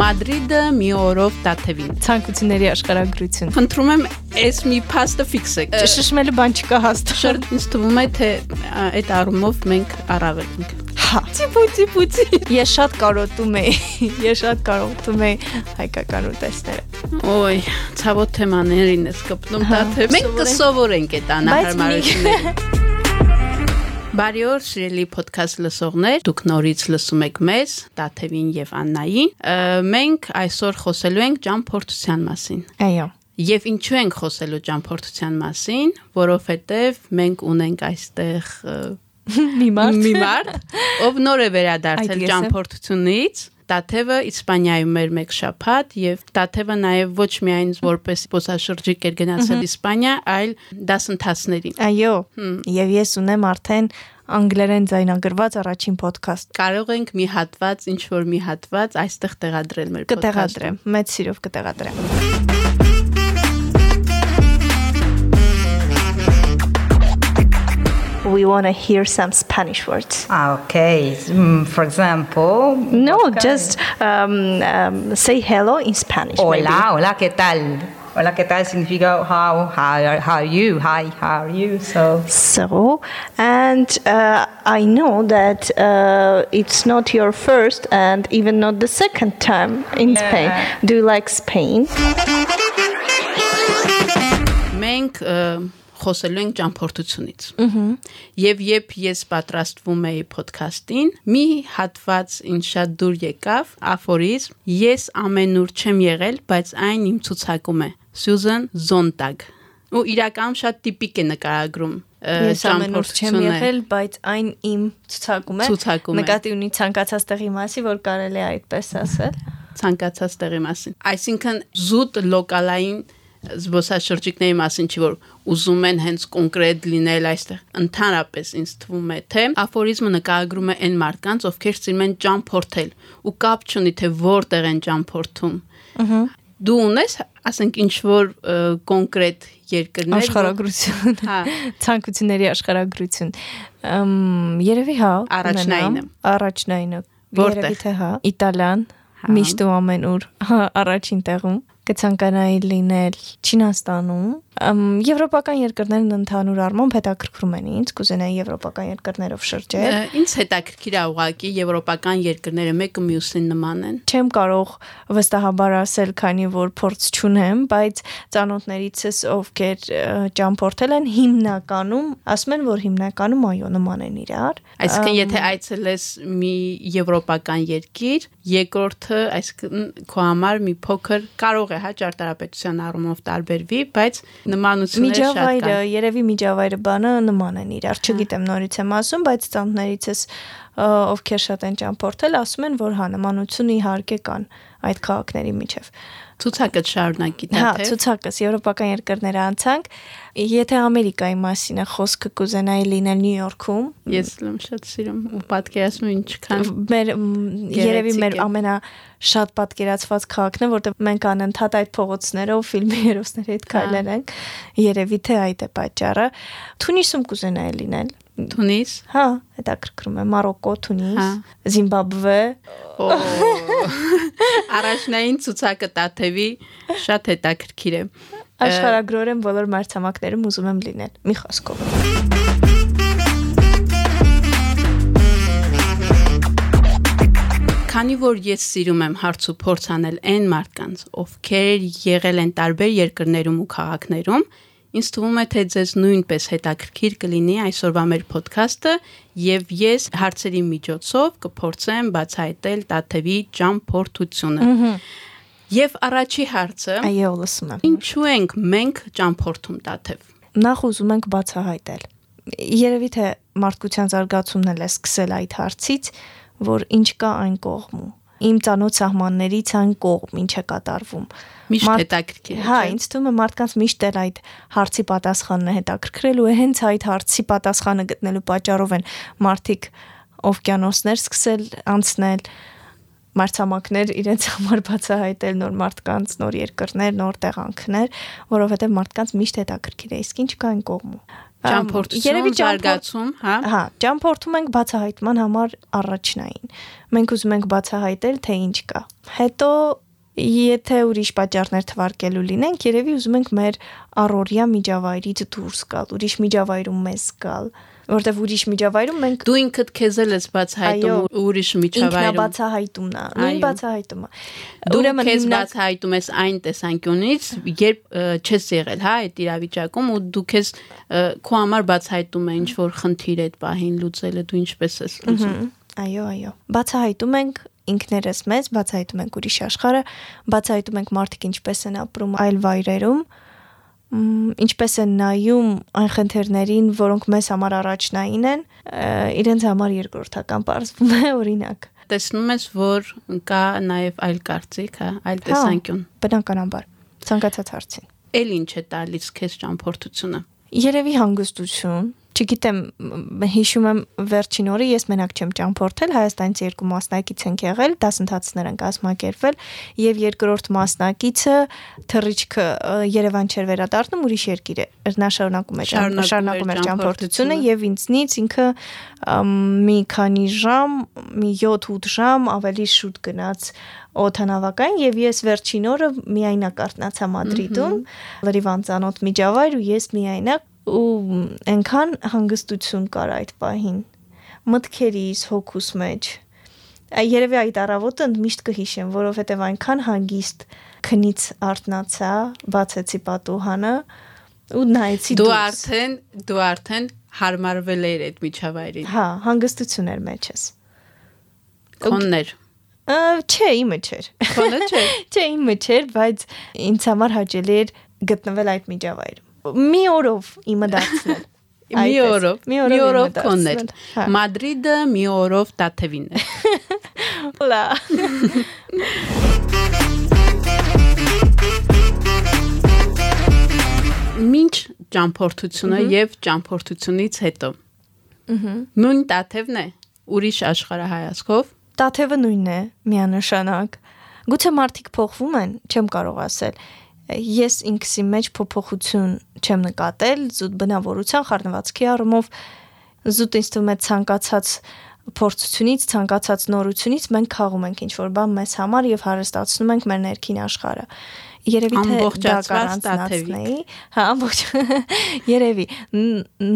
Մադրիդը մի օրով Տաթևին։ Ցանկությունների աշխարհագրություն։ Խնդրում եմ, այս մի փաստը ֆիքսեք։ Շշմելու բան չկա հաստատ։ Շարտ ինձ թվում է, թե այդ առումով մենք առավել ենք։ Հա։ Ծիպուծի պուծի։ Ես շատ կարոտում եի։ Ես շատ կարոտում եի հայկական ուտեստները։ Ոյ, ցավոտ թեմաներին ես կպնում Տաթև։ Մենք կսովորենք այդ անհարմարությունները։ Բարի օր, սիրելի ոդքասթ լսողներ, դուք նորից լսում եք մեզ, Տաթևին եւ Աննային։ Մենք այսօր խոսելու ենք ճամփորդության մասին։ Այո։ Եվ ինչու ենք խոսելու ճամփորդության մասին, որովհետեւ մենք ունենք այստեղ մի մարդ, մի մարդ, ով նոր է վերադարձել ճամփորդությունից Տաթևը Իսպանիայում էր մեկ շաբաթ եւ Տաթևը նաեւ ոչ միայն որպես զբոսաշրջիկ էր գնացել Իսպանիա, այլ դասընթացներին։ Այո։ Եվ ես ունեմ արդեն անգլերեն ձայնագրված առաջին ոդքասթ։ Կարող ենք մի հատված, ինչ որ մի հատված այստեղ տեղադրել մեր ոդքասթում։ Կտեղադրեմ, մեծ սիրով կտեղադրեմ։ we want to hear some Spanish words. Ah, okay, mm, for example. No, just um, um, say hello in Spanish. Hola, maybe. hola, ¿qué tal? Hola, ¿qué tal? Significa how, how, how are you? Hi, how are you? So, so and uh, I know that uh, it's not your first and even not the second time in yeah. Spain. Do you like Spain? Mink. uh... խոսելու ենք ճամփորդությունից։ Եվ երբ ես պատրաստվում էի ոդքասթին, մի հատված ինձ շատ դուր եկավ, աֆորիզմ. ես ամենուր չեմ եղել, բայց այն իմ ցուցակում է։ Սյուզան Զոնտագ։ Ու իրականում շատ տիպիկ է նկարագրում Ես ամենուր չեմ եղել, բայց այն իմ ցուցակում է։ Ցուցակում է։ Նկատի ունի ցանկացած տեղի մասի, որ կարելի է այդպես ասել։ Ցանկացած տեղի մասին։ Այսինքն զուտ լոկալային զբոսաշրջիկների մասին չի որ ուզում են հենց կոնկրետ լինել այստեղ ընդհանրապես ինձ թվում է թե աֆորիզմը նկարագրում է այն մարդկանց ովքեր սիրում են ճամփորդել ու կապ չունի թե որտեղ են ճամփորդում ըհը դու ունես ասենք ինչ որ կոնկրետ երկրներ աշխարհագրություն հա ցանկությունների աշխարհագրություն երևի հա առաջնայինը առաջնայինը երևի թե հա իտալիան հա։ միշտ ու ամենուր հա առաջին տեղում կցանկանայի լինել Չինաստանում Եվրոպական երկրներն ընդհանուր առմամբ հետաքրքրում են ինձ, կուզենայի եվրոպական երկրներով շրջել։ Ինձ հետաքրքիր է ուղակի եվրոպական երկրները մեկը մյուսին նման են։ Չեմ կարող վստահաբար ասել, քանի որ փորձ չունեմ, բայց ծանոթներիցս ովքեր ճամփորդել են հիմնականում, ասում են, որ հիմնականում այո նման են իրար։ Այսինքն եթե այցելես մի եվրոպական երկիր, երկրորդը, այսինքն քո համար մի փոքր կարող է հա ճարտարապետության առումով տարբերվի, բայց նմանություններ շատ կան։ Միջավայրը, երևի միջավայրը բանը նման են իրար։ Չգիտեմ նորից եմ ասում, բայց ծանոթներիցս ովքեր շատ են ճամփորդել, ասում են, որ հա նմանություն իհարկե կան այդ քաղաքների միջև։ Ցուցակը շարունակի դա թե։ Հա, ցուցակս եվրոպական երկրները անցանք։ Եթե Ամերիկայի մասին է խոսքը կուզենայի լինել Նյու Յորքում։ Ես լավ շատ սիրում ու պատկերացնում ինչքան մեր երևի մեր ամենա շատ պատկերացված քաղաքն է, որտեղ մենք անընդհատ այդ փողոցներով ֆիլմի հերոսների հետ քայլել ենք։ Երևի թե այդ է պատճառը։ Թունիսում կուզենայի լինել Թունիս։ Հա, հետաքրքրում է Մարոկո, Թունիս, Զիմբաբվե։ Առաջնային ցուցակը Տաթևի շատ հետաքրքիր է։ Աշխարհագրորեն բոլոր մարտհամակներում ուզում եմ լինել։ Մի խոսքով։ Քանի որ ես սիրում եմ հարց ու փորձ անել այն մարդկանց, ովքեր եղել են տարբեր երկրներում ու քաղաքներում, Ինձ թվում է, թե ձեզ նույնպես հետաքրքիր կլինի այսօրվա մեր ոդքասթը եւ ես հարցերի միջոցով կփորձեմ բացահայտել Տաթևի ճամփորդությունը։ Եվ առաջի հարցը. Այո, լսում եմ։ Ինչու ենք մենք ճամփորդում Տաթև։ Նախ ուզում ենք բացահայտել։ Երևի թե մարդկության զարգացումն էլ է սկսել այդ հարցից, որ ինչ կա այն կողմում իմ ցանոթ սահմաններից այն կողմ ինչ է կատարվում Միշտ հետաքրքիր է։ Հա, ինձ թվում է մարդկանց միշտ էլ այդ հարցի պատասխանն է հետաքրքրելու է հենց այդ հարցի պատասխանը գտնելու պատճառով են մարդիկ օվկիանոսներ սկսել անցնել մարտամակներ իրենց համար բացահայտել նոր մարդկանց, նոր երկրներ, նոր տեղանքներ, որովհետև մարդկանց միշտ հետաքրքիր է, իսկ ինչ կա այն կողմում։ ճամփորդություն, զարգացում, հա։ Հա, ճամփորդում ենք բացահայտման համար առաջնային։ Մենք ուզում ենք բացահայտել, թե ինչ կա։ Հետո Եթե ուրիշ պատճառներ թվարկելու լինենք, երևի ուզում ենք մեր առօրյա միջավայրից դուրս գալ, ուրիշ միջավայրում մեզ գալ, որտեվ ուրիշ միջավայրում մենք դու ինքդ քեզ էլ ես բացահայտում ուրիշ միջավայրում ինքնաբացահայտումն է նույն բացահայտումը դու քեզ բացահայտում ես այն տեսանկյունից երբ չես եղել հա այդ իրավիճակում ու դու քեզ քո համար բացահայտում ես ինչ որ խնդիր այդ պահին լուծելը դու ինչպես ես լուծում այո այո բացահայտում ենք ինքներս մեզ բացահայտում ենք ուրիշ աշխարհը բացահայտում ենք մարդիկ ինչպես են ապրում այլ վայրերում ինչպես են նայում այն խնդիրներին, որոնք մեզ համար առաջնային են, իրենց համար երկրորդական բարձվում է օրինակ։ Տեսնում ես, որ կա նաև այլ կարծիք, հա, այլ հա, տեսանկյուն։ Բնականաբար։ Ցանկացած հարցին։ Էլ ինչ է տալիս քեզ ճամփորդությունը։ Երևի հանգստություն, չգիտեմ, հիշում եմ վերջին օրը ես մենակ չեմ ճամփորդել, Հայաստանից երկու մասնակից ենք եղել, դասընթացներ են կազմակերպվել եւ երկրորդ մասնակիցը թռիչքը Երևան չէր վերադառնում, ուրիշ երկիր էր։ Նա շարունակում է շարունակում էր ճամփորդությունը եւ ինձնից ինքը մի քանի ժամ, մի 7-8 ժամ ավելի շուտ գնաց օթանավակային եւ ես վերջին օրը միայնակ արտնացա Մադրիդում, լրիվ անծանոթ միջավայր ու ես միայնակ ու այնքան հանգստություն կար այդ պահին մտքերիս հոգուս մեջ երևի այդ առավոտը միշտ կհիշեմ որովհետև այնքան հանգիստ քնից արթնացա բացեցի պատուհանը ու նայեցի դու արդեն դու արդեն հարմարվել էր այդ միջավայրին հա հանգստություն էր մեջս կոններ չէ իմը չէր կոնը չէ չէ իմը չէր բայց ինձ համար հաճելի էր գտնվել այդ միջավայրում մի օրով իմը դարձնել մի օրով մի օրով կոններ հա։ Մադրիդը մի օրով Տաթևին է լա Մինչ ճամփորդությունը եւ ճամփորդությունից հետո նույն Տաթևն է ուրիշ աշխարհայացքով Տաթևը նույնն է միանշանակ Գուցե մարդիկ փոխվում են, չեմ կարող ասել ես ինքսի մեջ փոփոխություն չեմ նկատել զուտ բնավորության խառնվածքի առումով զուտ ինձ թվում է ցանկացած փորձությունից, ցանկացած նորությունից մենք խաղում ենք ինչ որ բան մեզ համար եւ հարստացնում ենք մեր ներքին աշխարհը երևի թե դա կարանցնացնեի հա ամբողջ երևի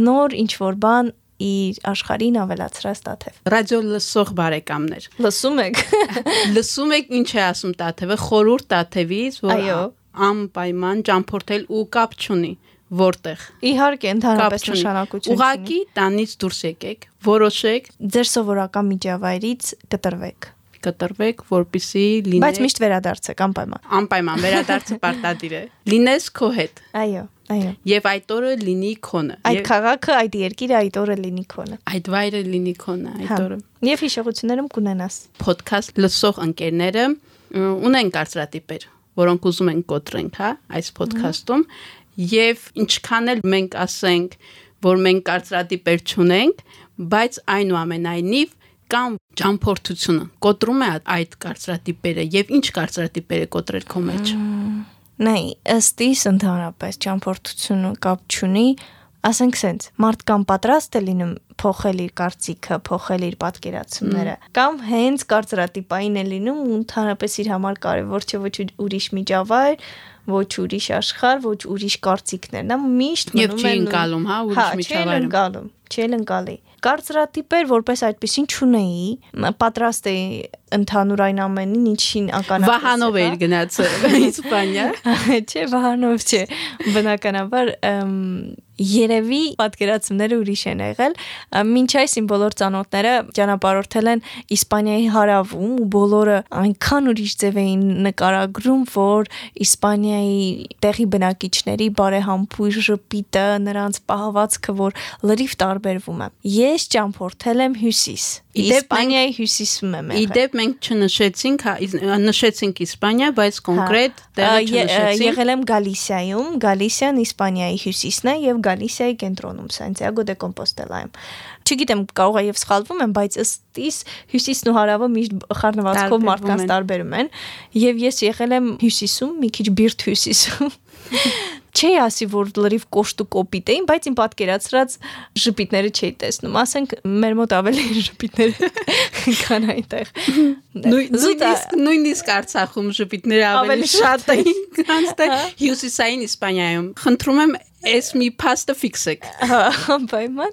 նոր ինչ որ բան իր աշխարհին ավելացրած Տաթև։ Ռադիո լսող բարեկամներ։ Լսում եք։ Լսում եք ինչ է ասում Տաթևը, խորուրդ Տաթևից, որ Այո անպայման ճամփորդել ու կապ չունի որտեղ։ Իհարկե, ընդհանրապես նշանակություն։ Ուղակի տանից դուրս եկեք, որոշեք ձեր սովորական միջավայրից կտրվեք կտրվեք, որpիսի լինեք Բայց միշտ վերադարձեք անպայման։ Անպայման վերադարձը պարտադիր է։ Լինես քո հետ։ Այո, այո։ Եվ այդ օրը լինի քոնը։ Այդ քաղաքը, այդ երկիրը այդ օրը լինի քոնը։ Այդ վայրը լինի քոնը այդ հա։ օրը։ Եվ հիշողություններում կունենաս։ Podcast լսող ընկերները ունեն կարծրատիպեր որոնք ուզում ենք կոտրենք, հա, այս ոդքասթում, եւ ինչքան էլ մենք ասենք, որ մենք կարծրատիպեր չունենք, բայց այնուամենայնիվ կամ ճամփորդությունը կոտրում է այդ կարծրատիպերը եւ ինչ կարծրատիպեր է կոտրել քո մեջ։ Նայ, ըստ իս ընդհանրապես ճամփորդությունը կապ չունի ասենք սենց մարդ կամ պատրաստ է լինում փոխել իր կարծիքը, փոխել իր պատկերացումները, կամ հենց կարծրատիպային է լինում ու ընդհանրապես իր համար կարևոր չէ ոչ ուրիշ միջավայր, ոչ ուրիշ աշխարհ, ոչ ուրիշ կարծիքներ, նա միշտ մնում է Եվ չի ընկալում, հա, ուրիշ միջավայրում։ Չի ընկալում, չի ընկալի կարծրատիպեր որպես այդպեսին չունեի պատրաստ էի ընդհանուր այն ամենին ինչին ականատես Վահանով էիր գնացել Իսպանիա չէ Վահանով չէ բնականաբար երևի պատկերացումները ուրիշ են եղել մինչ այս իմ բոլոր ծանոթները ճանապարհորդել են Իսպանիայի հարավում ու բոլորը այնքան ուրիշ ձև էին նկարագրում որ Իսպանիայի տեղի բնակիչների բարեհամբույր ժպիտը նրանց պահվածքը որ լրիվ տարբերվում է ես ճամփորդել եմ հյուսիս Իսպանիայի հյուսիսում եմ եղել Իդեպ մենք չնշեցինք, հա, նշեցինք Իսպանիա, բայց կոնկրետ հա, տեղը չնշեցինք։ Եղել եմ Գալիսիայում, Գալիսիան Իսպանիայի հյուսիսն է եւ Գալիսիայի կենտրոնում, Սանտիագո դե Կոմպոստելայում։ Չգիտեմ, կարող է եւ սխալվում եմ, բայց ըստ իս հյուսիսն ու հարավը միշտ խառնվածքով մարդկանց տարբերում են։ Եվ ես եղել եմ հյուսիսում, մի քիչ բիրտ հյուսիսում չի ասի որ լրիվ կոշտ ու կոպիտ էին, բայց իմ պատկերացրած ժպիտները չի տեսնում։ Ասենք մեր մոտ ավելի ժպիտներ կան այնտեղ։ Նույնիսկ նույնիսկ Արցախում ժպիտները ավելի շատ էին, քան ստե Հյուսիսային Իսպանիայում։ Խնդրում եմ Էս մի փաստը ֆիքսեք։ Պայման։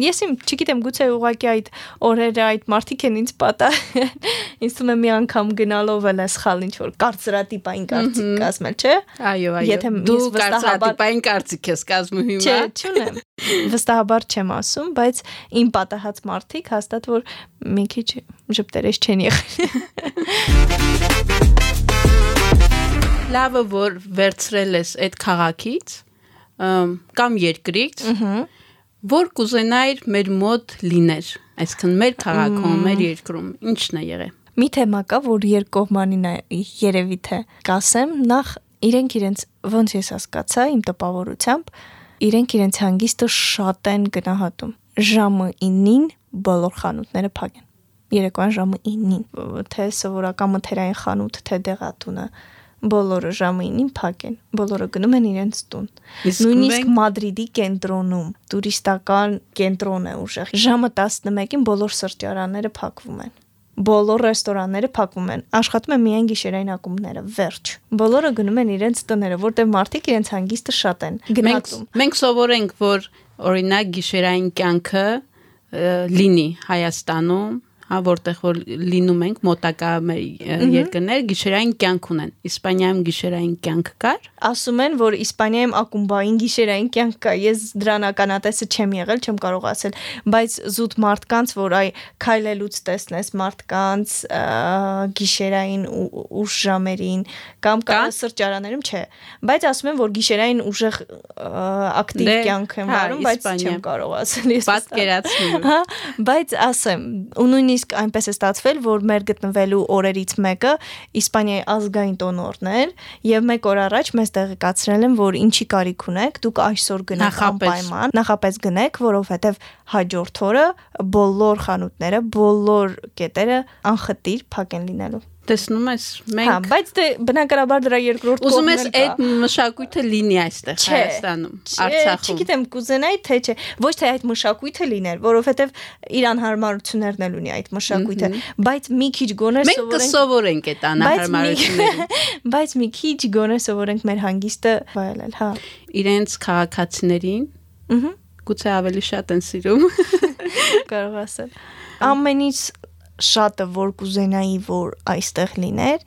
Ես իմ, չգիտեմ, գուցե ուղակի այդ օրերը այդ մարդիկ են ինձ պատա։ Ինձ թվում է մի անգամ գնալով էլ է սխալ ինչ որ կարծրատիպային կարծիք կազմել, չէ։ Այո, այո։ Եթե դու կարծրատիպային կարծիք ես կազմում հիմա։ Չէ, չունեմ։ Վստահաբար չեմ ասում, բայց իմ պատահած մարդիկ հաստատ որ մի քիչ ժպտերես չեն եղել։ Լավը որ վերցրել ես այդ քաղաքից կամ երկրից, որ կուզենայր մեր մոտ լիներ, այսինքն մեր քաղաքում, մեր երկրում, ի՞նչն է եղել։ Մի թեմա կա, որ երկկողմանին է երևի թե կասեմ, նախ իրենք իրենց ոնց ես հասկացա իմ տպավորությամբ, իրենք իրենց հանգիստը շատ են գնահատում։ Ժամը 9-ին բոլոր խանութները փակ են։ Երեկոյան ժամը 9-ին, թե սովորական մթերային խանութ, թե դեղատունը, բոլորը ժամը 9-ին փակ են, բոլորը գնում են իրենց տուն։ Նույնիսկ Մադրիդի կենտրոնում, տուրիստական կենտրոն է ուժեղ։ Ժամը 11-ին բոլոր սրճարանները փակվում են բոլոր ռեստորանները փակվում են։ Աշխատում են միայն գիշերային ակումբները, վերջ։ Բոլորը գնում են իրենց տները, որտեղ մարդիկ իրենց հանգիստը շատ են Մենք մենք սովորենք, որ օրինակ գիշերային կյանքը լինի Հայաստանում, հա, որտեղ որ լինում ենք մոտակա մեր երկրներ գիշերային կյանք ունեն։ Իսպանիայում գիշերային կյանք կար։ Ասում են, որ Իսպանիայում ակումբային գիշերային կյանք կա։ Ես դրան ականատեսը չեմ եղել, չեմ կարող ասել, բայց զուտ մարդկանց, որ այ քայլելուց տեսնես մարդկանց գիշերային ուշ ժամերին կամ կա սրճարաներում չէ, բայց ասում են, որ գիշերային ուժեղ ակտիվ դե, կյանք են հա, վարում, բայց չեմ կարող ասել ես։ Պատկերացնում։ Հա, բայց ասեմ, ու նույնիսկ նույնիսկ այնպես է ստացվել, որ մեր գտնվելու օրերից մեկը Իսպանիայի ազգային տոնորն էր եւ մեկ օր առաջ մեզ տեղեկացրել են, որ ինչի կարիք ունեք, դուք այսօր գնաք անպայման, նախապես գնեք, որովհետեւ հաջորդ օրը բոլոր խանութները, բոլոր կետերը անխտիր փակ են լինելու տեսնում ես մենք Հա, բայց դե բնականաբար դրա երկրորդ կողմն Ուզում ես այդ մշակույթը լինի այստեղ Հայաստանում, Արցախում։ Չգիտեմ, կուզենայի թե չէ, ոչ թե այդ մշակույթը լիներ, որովհետև իրան հարմարություններն էլ ունի այդ մշակույթը, բայց մի քիչ գոնե սովորենք։ Մենք կսովորենք այդ անհարմարությունները։ Բայց մի քիչ գոնե սովորենք մեր հանգիստը վայելել, հա։ Իրենց քաղաքացիներին։ Ահա գուցե ավելի շատ են սիրում։ Կարող ասել։ Ամենից շատը որ կուզենայի որ այստեղ լիներ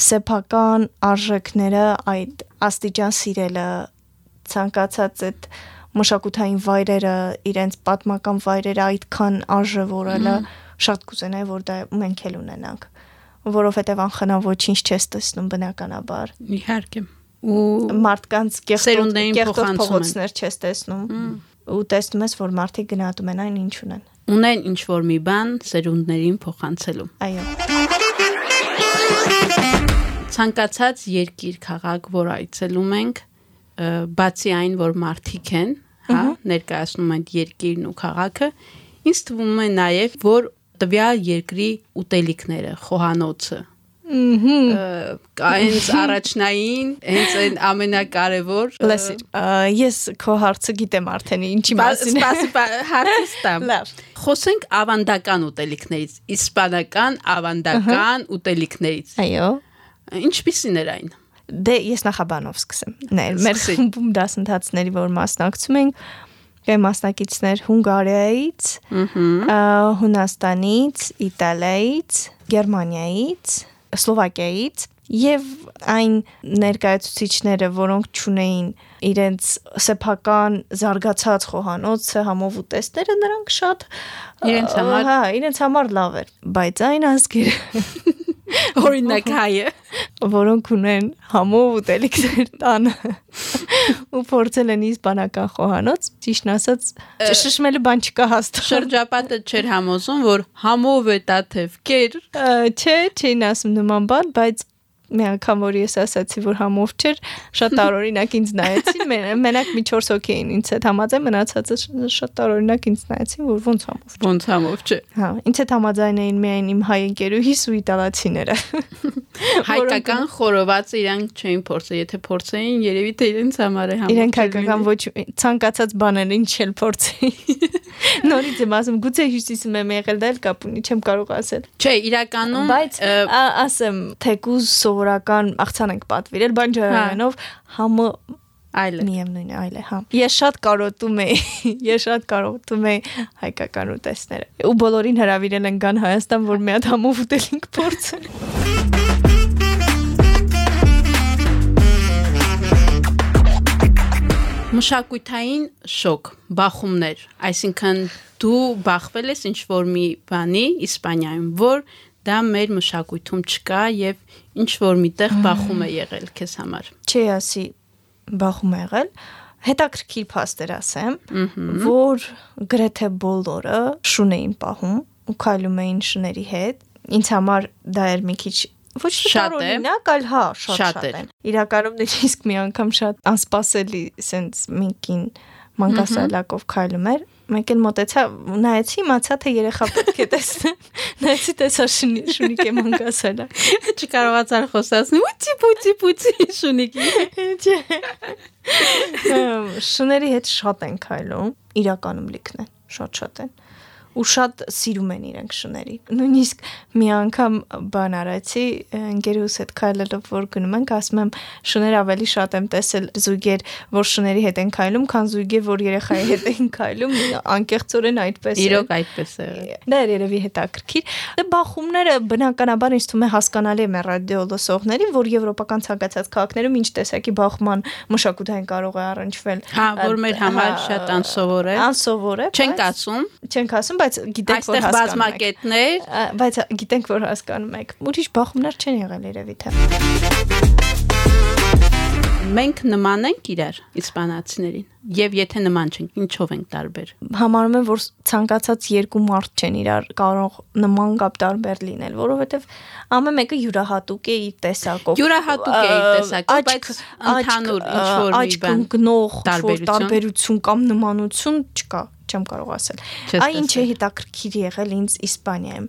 սեփական արժեքները այդ աստիճան սիրելը ցանկացած այդ մշակութային վայրերը իրենց պատմական վայրերը այդքան արժևորելը շատ կուզենայի որ դա մենք էլ ունենանք որովհետև անխնա ոչինչ չես տեսնում բնականաբար իհարկե ու մարդկանց կեղտոտ փողոցներ չես տեսնում ու տեսնում ես որ մարդիկ գնահատում են այն ինչ ունեն ունեն ինչ որ մի բան սերունդներին փոխանցելու։ Այո։ Ցանկացած երկիր, քաղաք, որ այցելում ենք, բացի այն, որ մարդիկ են, հա, ներկայացնում են երկիրն ու քաղաքը, ինձ թվում է նաև, որ տվյալ երկրի ուտելիքները, խոհանոցը, Այնց առաջնային, հենց այն ամենակարևոր։ Լսիր, ես քո հարցը գիտեմ արդեն ինչի մասին է։ Սպասի, հարցս տամ։ Լավ։ Խոսենք ավանդական ուտելիքներից, իսպանական ավանդական ուտելիքներից։ Այո։ Ինչպիսին էր այն։ Դե ես նախաբանով սկսեմ։ Ներ, մեր խմբում դասընթացների, որ մասնակցում ենք, կային մասնակիցներ Հունգարիայից, Հունաստանից, Իտալիայից, Գերմանիայից, Սլովակիայից եւ այն ներկայացուցիչները, որոնք ճունեին իրենց սեփական զարգացած խոհանոցը, համով ուտեստերը, նրանք շատ իրենց համար հա, իրենց համար լավ էր, բայց այն ազգերը օրինակ հայը, որոնք ունեն համով ուտելիքներ տանը ու փորձել են իսպանական խոհանոց, ճիշտ ասած, շշմելու բան չկա հաստատ։ Շրջապատը չէր համոզում, որ համով է տաթև կեր։ Չէ, չէին ասում նման բան, բայց մի անգամ որ ես ասացի որ համով չէր, շատ տարօրինակ ինձ նայեցին, մենակ մի 4 հոգի էին ինձ հետ համաձայն, մնացածը շատ տարօրինակ ինձ նայեցին, որ ոնց համով չէ։ Ոնց համով չէ։ Հա, ինձ հետ համաձայն էին միայն իմ հայ ընկերուհիս ու իտալացիները։ Հայկական խորովածը իրանք չէին փորձել, եթե փորձեին, երևի թե իրենց համար է համով։ Իրենք հայկական ոչ ցանկացած բաներին չել փորձեին։ Նորից եմ ասում, գուցե հյուսիսում եմ եղել, դա էլ կապ ունի, չեմ կարող ասել։ Չէ, իրականում բայց ասեմ, թեկուզ սովորական աղցան ենք պատվիրել, բան ջրանով համը այլ է միևնույն է այլ է հա ես շատ կարոտում եի ես շատ կարոտում եի հայկական ուտեստները ու բոլորին հրավիրել են գան Հայաստան որ մի հատ համով ուտելինք փորձեն մշակութային շոկ, բախումներ, այսինքն դու բախվել ես ինչ որ մի բանի Իսպանիայում, որ դա մեր մշակույթում չկա եւ ինչ որ միտեղ բախում է եղել քեզ համար։ Չի ասի բախում է եղել, հետաքրքիր փաստեր ասեմ, որ գրեթե բոլորը շուն էին պահում ու քայլում էին շների հետ։ Ինձ համար դա էր մի քիչ ոչ շատ է, այլ հա, շատ շատ են։ Իրականում նույնիսկ մի անգամ շատ անսպասելի սենց մինքին մանկասալակով քայլում էր մեկ էլ մտեցա նայեցի իմացա թե երեխա պետք է տեսնեմ նայեցի տեսա շունի շունիկ է մանկասալա չկարողացար խոսացնել ուտի պուտի պուտի շունիկի շների հետ շատ են քայլում իրականում լիքն են շատ շատ են ու շատ սիրում են իրենք շների։ Նույնիսկ մի անգամ բան արեցի, ընկերուս հետ քայլելով որ գնում ենք, ասում եմ շներ ավելի շատ եմ տեսել զույգեր, որ շների հետ են քայլում, քան զույգեր, որ երեխայի հետ են քայլում, անկեղծորեն այդպես է։ Իրոք այդպես է։ Դա երևի հետաքրքիր։ Դե բախումները բնականաբար ինձ թվում է հասկանալի է մեր ռադիո լսողներին, որ եվրոպական ցանկացած քաղաքներում ինչ տեսակի բախման մշակութային կարող է առնչվել։ Հա, որ մեր համար շատ անսովոր է։ Անսովոր է։ Չենք ասում։ Չենք ասում, բայց գիտենք որ բազմակետներ, բայց գիտենք որ հասկանում եք։ Ուրիշ բախումներ չեն եղել երևի թե։ Մենք նման ենք իրար իսպանացիներին եւ եթե նման չենք ինչով ենք տարբեր համարում եմ որ ցանկացած երկու մարդ չեն իրար կարող նման կամ տարբեր լինել որովհետեւ ամեն մեկը յուրահատուկ է իր տեսակով յուրահատուկ է իր տեսակով բայց ընդհանուր ինչ որ մի բան գնող տարբերություն կամ նմանություն չկա չեմ կարող ասել։ Այ ինչ է հետաքրքիր եղել ինձ Իսպանիայում։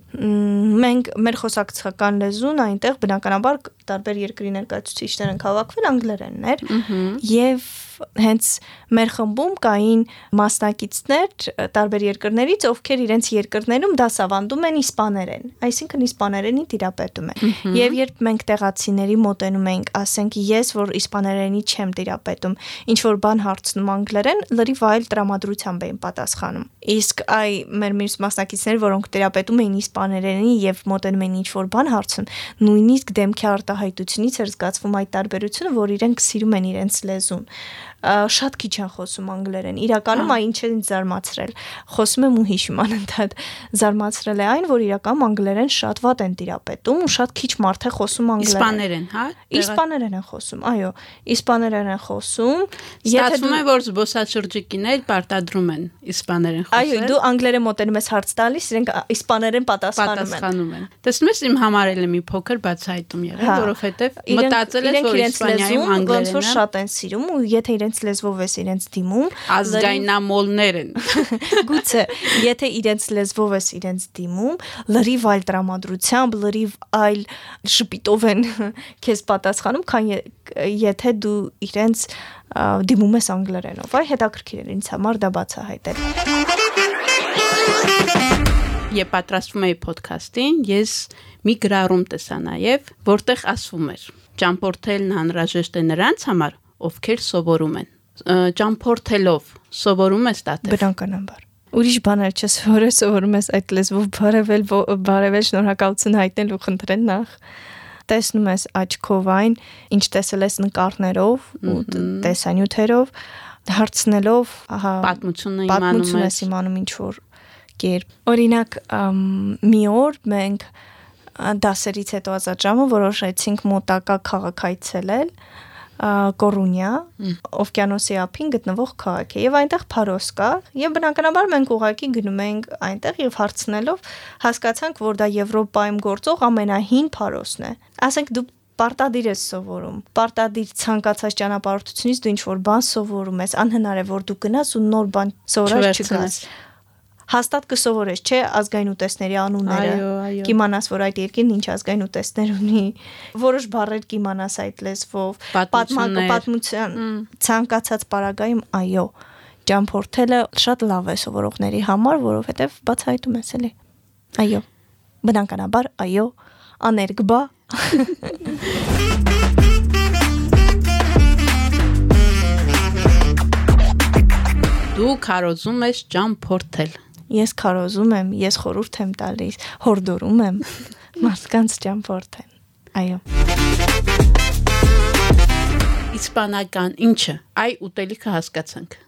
Մենք մեր խոսակցական լեզուն այնտեղ բնականաբար տարբեր երկրի ներկայացուցիչներ են հավաքվել անգլերենն էր եւ հենց մեր խմբում կային մասնակիցներ տարբեր երկրներից, ովքեր իրենց երկրներում դասավանդում են իսպաներեն, այսինքն իսպաներենի տիրապետում են։ Եվ երբ մենք տեղացիների մոտենում ենք, ասենք ես, որ իսպաներենի չեմ տիրապետում, ինչ որ բան հարցնում անգլերեն, լրիվ այլ տրամադրությամբ էին պատասխանում։ Իսկ այ մեր մյուս մասնակիցներ, որոնք տիրապետում էին իսպաներենի եւ մոտենում էին ինչ որ բան հարցում, նույնիսկ դեմքի արտահայտությունից էր զգացվում այդ տարբերությունը, որ իրենք սիրում են իրենց լեզուն շատ քիչ են խոսում անգլերեն։ Իրականում այն ինչ են զարմացրել։ Խոսում եմ ու հիշում անընդհատ զարմացրել է այն, որ իրականում անգլերեն շատ վատ են տիրապետում ու շատ քիչ մարդ է խոսում անգլերեն։ Իսպաներեն, հա։ Իսպաներեն են խոսում, այո, իսպաներեն են խոսում։ Ստացվում է, որ զբոսաշրջիկիներ պարտադրում են իսպաներեն խոսել։ Այո, դու անգլերեն մոտենում ես հարց տալիս, իրենք իսպաներեն պատասխանում են։ Պատասխանում են։ Տեսնում ես իմ համար էլ է մի փոքր բացահայտում եղել, հա։ որովհետև մտածել ես, որ Իսպանիայում անգլերենը ոնց որ շատ են սիրում ու եթե իրենց լեզվով ես իրենց դիմում, ազգայնամոլներ են։ Գուցե, եթե իրենց լեզվով ես իրենց դիմում, լրիվ այլ տրամադրությամբ, լրիվ այլ շպիտով են քեզ պատասխանում, քան եթե դու իրենց դիմում ես անգլերենով։ Այ հետաքրքիր է ինձ համար դա բացահայտել։ Եվ պատրաստվում էի ոդքասթին, ես մի գրառում տեսա նաև, որտեղ ասվում էր. ճամփորդելն անհրաժեշտ է նրանց համար, ովքեր սովորում են։ Ճամփորդելով սովորում ես տատև։ Բնականաբար։ Ուրիշ բաներ չես սովորել, սովորում ես այդ լեզվով բարևել, բարևել շնորհակալություն հայտնել ու խնդրել նախ տեսնում ես աչքով այն, ինչ տեսել ես նկարներով ու տեսանյութերով, հարցնելով, ահա պատմությունը իմանում ես, պատմություն ես իմանում ինչ որ կերպ։ Օրինակ, մի օր մենք դասերից հետո ազատ ժամը որոշեցինք մոտակա քաղաքայցելել Կորունյա, Օվկիանոսի ափին գտնվող քաղաք է եւ այնտեղ փարոս կա եւ բնականաբար մենք ուղակի գնում ենք այնտեղ եւ հարցնելով հասկացանք, որ դա Եվրոպայում գործող ամենահին փարոսն է։ Ասենք դու պարտադիր ես սովորում։ Պարտադիր ցանկացած ճանապարհորդությունից դու ինչ որ բան սովորում ես, անհնար է որ դու գնաս ու նոր բան սովորած չգաս հաստատ կսովորես, չէ, ազգային ուտեստների անունները։ Այո, այո։ Կիմանաս, որ այդ երկիրն ինչ ազգային ուտեստներ ունի։ Որոշ բառեր կիմանաս այդ լեզվով, Պատմություններ։ պատմության ցանկացած պարագայում, այո, ճամփորդելը շատ լավ է սովորողների համար, որովհետև բացահայտում ես էլի։ Այո։ Բնականաբար, այո, աներգբա Դու կարոզում ես ճամփորդել։ Ես քարոզում եմ, ես խորհուրդ եմ տալիս, հորդորում եմ մարդկանց ճամփորդեն։ Այո։ Իսպանական ինչը։ Այ ուտելիքը հասկացանք։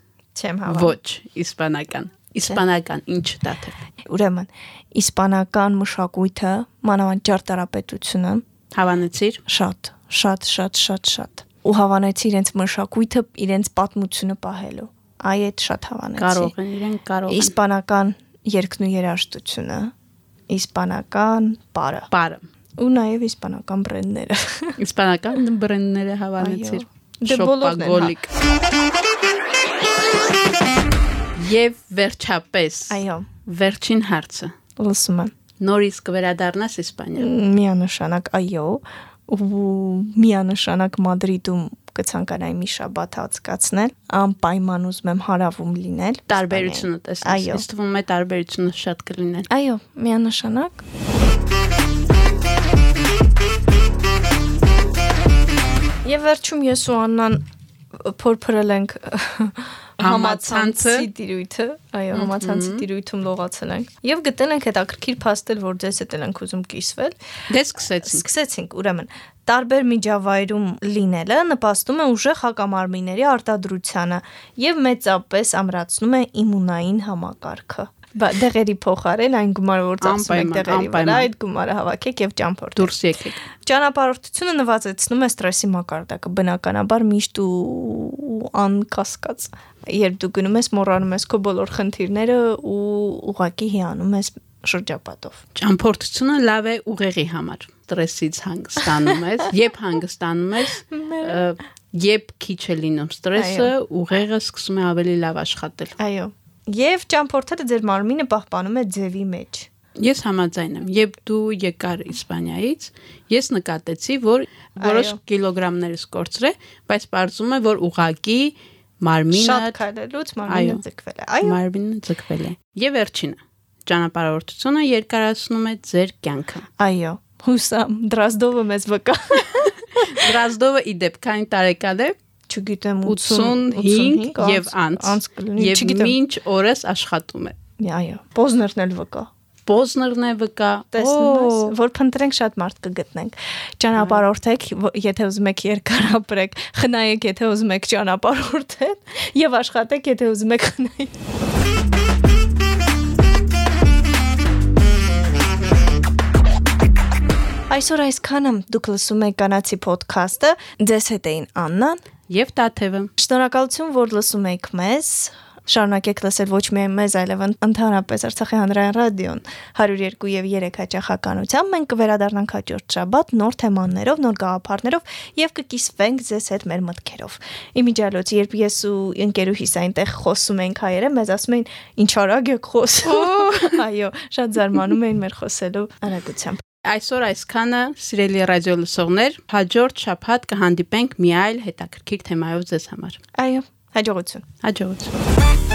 Չեմ հավատում։ Ոչ, իսպանական։ Իսպանական ինչ դաթել։ Ուրեմն, իսպանական մշակույթը, մանավանդ ճարտարապետությունը Հավանեցիր։ շատ, շատ, շատ, շատ, շատ։ Ու հավանեցի իրենց մշակույթը, իրենց պատմությունը պահելու։ Այ այդ շատ հավանեցի։ Կարող են, իրեն կարող են։ Իսպանական երկն ու երաժշտությունը, իսպանական բարը Բարը։ ու նաև իսպանական բրենդները։ Իսպանական բրենդները հավանեցիր։ Դե բոլորն են, հա։ Եվ վերջապես, Այո, վերջին հարցը։ լսում եմ։ Նորից կվերադառնաս Իսպանիա։ Միանշանակ այո, ու միանշանակ Մադրիդում կցանկանայի մի շաբաթ անցկացնել, անպայման ուզում եմ հարավում լինել։ Տարբերությունը տեսնես։ Ինձ թվում է տարբերությունը շատ կլիներ։ Այո, միանշանակ։ Եվ վերջում ես ու Աննան փորփրել ենք համացանցի տիրույթը, այո, համացանցի տիրույթում լողացել ենք։ Եւ գտել ենք հետաքրքիր փաստել, որ ձեզ հետ ենք ուզում կիսվել։ Դե սկսեցինք։ Սկսեցինք, ուրեմն, տարբեր միջավայրում լինելը նպաստում է ուժեղ հակամարմինների արտադրությանը եւ մեծապես ամրացնում է իմունային համակարգը։ Բա դեղերի փոխարեն այն գումարը որ ծախսում եք դեղերի վրա, այդ գումարը հավաքեք եւ ճամփորդեք։ Դուրս եկեք։ Ճանապարհորդությունը նվազեցնում է ստրեսի մակարդակը, բնականաբար միշտ ու անկասկած։ Երբ դու գնում ես, մոռանում ես քո բոլոր խնդիրները ու ուղակի հիանում ես շրջապատով։ Ճամփորդությունը լավ է ուղեղի համար։ Ստրեսից հանգստանում ես, երբ հանգստանում ես, երբ քիչ է լինում ստրեսը, ուղեղը սկսում է ավելի լավ աշխատել։ Այո։ Եվ ճամփորդելը ձեր մարմինը պահպանում է ձևի մեջ։ Ես համաձայն եմ։ Երբ դու եկար Իսպանիայից, ես նկատեցի, որ որոշ կիլոգրամներս կորցրե, բայց պարզում է, որ ուղակի մարմինը Շատ քայլելուց մարմինը ձգվել է։ Այո։ մարմինը ձգվել է։ Եվ վերջինը, ճանապարհորդությունը երկարացնում է ձեր կյանքը։ Այո։ Հուսամ դրազդովը մեզ վկա։ Դրազդովը իդեպ քանի տարեկան է, Չգիտեմ 85 եւ անց. եւ մինչ օրս աշխատում է Այո։ Պոզներն էլ վկա։ Պոզներն է վկա Տեսնում ես, որ փնտրենք շատ մարդ կգտնենք։ Ճանապարհորդեք, եթե ուզում եք երկար ապրեք, խնայեք, եթե ուզում եք ճանապարհորդել, եւ աշխատեք, եթե ուզում եք խնայել։ Այսօր այսքանը դուք լսում եք կանացի ոդքասթը։ Ձեզ հետ էին Աննան։ եւ Տաթևը Շնորհակալություն, որ լսում եք մեզ։ Շարունակեք լսել ոչ միայն մեզ, այլև ըն- ընդհանրապես Արցախի հանրային ռադիոն 102 եւ 3 հաճախականությամբ։ Մենք կվերադառնանք հաջորդ շաբաթ նոր թեմաներով, նոր գաղափարներով եւ կկիսվենք ձեզ հետ մեր մտքերով։ Իմիջիալոց, երբ ես ու ընկերուհիս այնտեղ խոսում ենք հայերը, մեզ ասում էին՝ «Ինչ արագ եք խոսում»։ Այո, շատ զարմանում էին մեր խոսելու արագությամբ։ Այսօր այսքանը սիրելի ռադիո լսողներ հաջորդ շաբաթ կհանդիպենք մի այլ հետաքրքիր թեմայով ձեզ համար Այո, հաջողություն։ հաջողություն